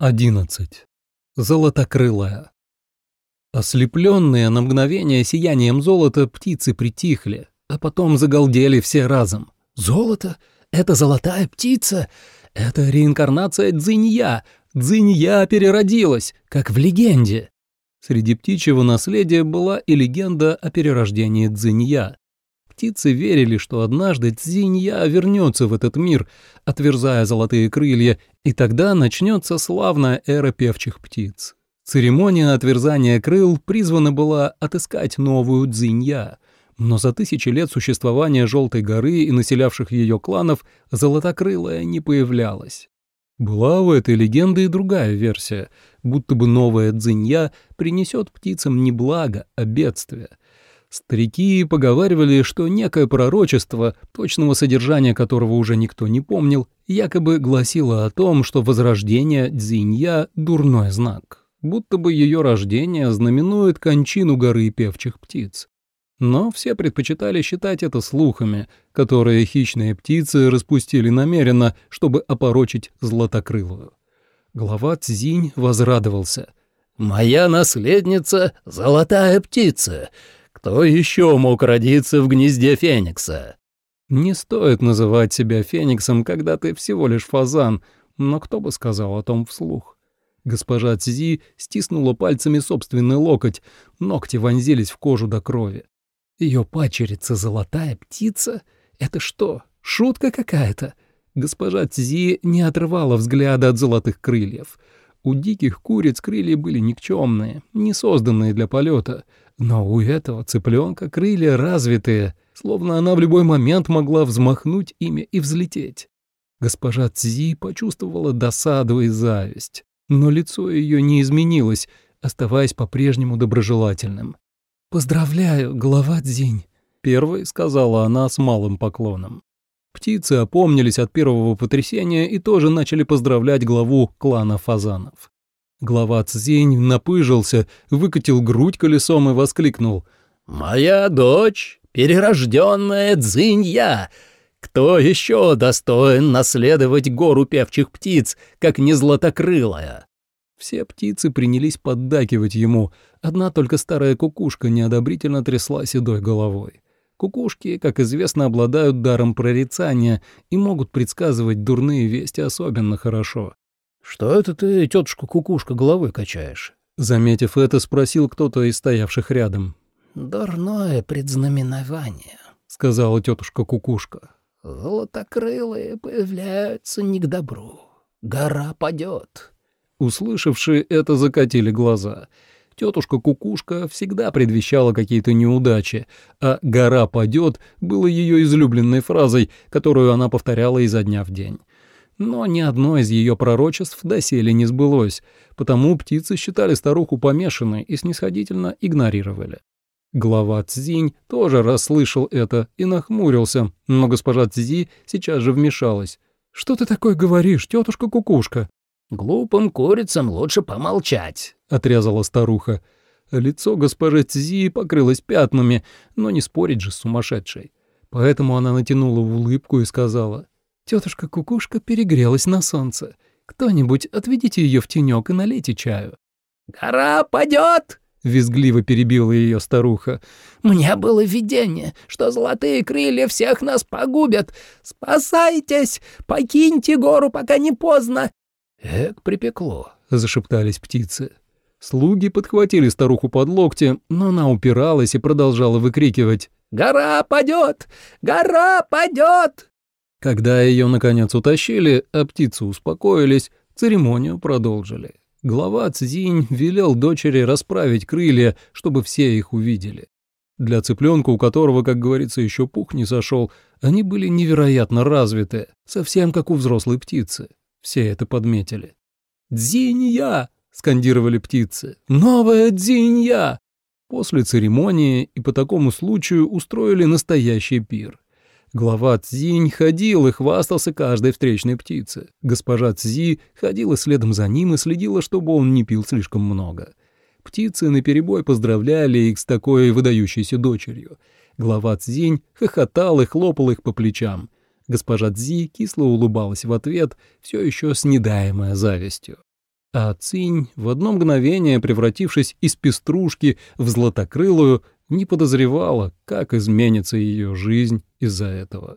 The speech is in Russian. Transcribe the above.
11. Золотокрылая. Ослепленные на мгновение сиянием золота птицы притихли, а потом загалдели все разом. «Золото? Это золотая птица? Это реинкарнация Дзинья! Дзинья переродилась, как в легенде!» Среди птичьего наследия была и легенда о перерождении Дзинья, птицы верили, что однажды Цзинья вернется в этот мир, отверзая золотые крылья, и тогда начнется славная эра певчих птиц. Церемония отверзания крыл призвана была отыскать новую Цзинья, но за тысячи лет существования Желтой горы и населявших ее кланов золотокрылая не появлялась. Была у этой легенды и другая версия, будто бы новая Дзинья принесет птицам не благо, а бедствие. Старики поговаривали, что некое пророчество, точного содержания которого уже никто не помнил, якобы гласило о том, что возрождение Дзинья — дурной знак, будто бы ее рождение знаменует кончину горы певчих птиц. Но все предпочитали считать это слухами, которые хищные птицы распустили намеренно, чтобы опорочить златокрылую. Глава Цзинь возрадовался. «Моя наследница — золотая птица!» Кто еще мог родиться в гнезде Феникса? Не стоит называть себя Фениксом, когда ты всего лишь фазан, но кто бы сказал о том вслух? Госпожа Цзи стиснула пальцами собственный локоть, ногти вонзились в кожу до крови. Ее пачерица золотая птица? Это что, шутка какая-то? Госпожа Цзи не отрывала взгляда от золотых крыльев. У диких куриц крылья были никчемные, не созданные для полета, но у этого цыпленка крылья развитые, словно она в любой момент могла взмахнуть ими и взлететь. Госпожа Цзи почувствовала досаду и зависть, но лицо ее не изменилось, оставаясь по-прежнему доброжелательным. «Поздравляю, глава Цзинь», — первой сказала она с малым поклоном. Птицы опомнились от первого потрясения и тоже начали поздравлять главу клана фазанов. Глава Цзинь напыжился, выкатил грудь колесом и воскликнул. «Моя дочь, перерожденная Цзинья! Кто еще достоин наследовать гору певчих птиц, как не златокрылая?» Все птицы принялись поддакивать ему, одна только старая кукушка неодобрительно трясла седой головой. Кукушки, как известно, обладают даром прорицания и могут предсказывать дурные вести особенно хорошо. «Что это ты, тетушка Кукушка, головой качаешь?» Заметив это, спросил кто-то из стоявших рядом. «Дурное предзнаменование», — сказала тетушка Кукушка. «Золотокрылые появляются не к добру. Гора падет». Услышавшие это, закатили глаза — Тетушка Кукушка всегда предвещала какие-то неудачи, а «гора падет» было ее излюбленной фразой, которую она повторяла изо дня в день. Но ни одно из ее пророчеств доселе не сбылось, потому птицы считали старуху помешанной и снисходительно игнорировали. Глава Цзинь тоже расслышал это и нахмурился, но госпожа Цзи сейчас же вмешалась. «Что ты такое говоришь, тетушка Кукушка?» «Глупым курицам лучше помолчать», — отрезала старуха. Лицо госпожи Цзи покрылось пятнами, но не спорить же с сумасшедшей. Поэтому она натянула улыбку и сказала, «Тетушка Кукушка перегрелась на солнце. Кто-нибудь отведите ее в тенек и налейте чаю». «Гора падет!» — визгливо перебила ее старуха. «Мне было видение, что золотые крылья всех нас погубят. Спасайтесь! Покиньте гору, пока не поздно. «Эк, припекло», — зашептались птицы. Слуги подхватили старуху под локти, но она упиралась и продолжала выкрикивать «Гора падет! Гора падет!» Когда ее, наконец, утащили, а птицы успокоились, церемонию продолжили. Глава Цзинь велел дочери расправить крылья, чтобы все их увидели. Для цыпленка, у которого, как говорится, еще пух не сошел, они были невероятно развиты, совсем как у взрослой птицы. Все это подметили. «Дзинья!» — скандировали птицы. «Новая дзинья!» После церемонии и по такому случаю устроили настоящий пир. Глава Цзинь ходил и хвастался каждой встречной птице. Госпожа Цзи ходила следом за ним и следила, чтобы он не пил слишком много. Птицы наперебой поздравляли их с такой выдающейся дочерью. Глава Цзинь хохотал и хлопал их по плечам. Госпожа Цзи кисло улыбалась в ответ, все еще с недаемой завистью. А Цинь, в одно мгновение превратившись из пеструшки в златокрылую, не подозревала, как изменится ее жизнь из-за этого.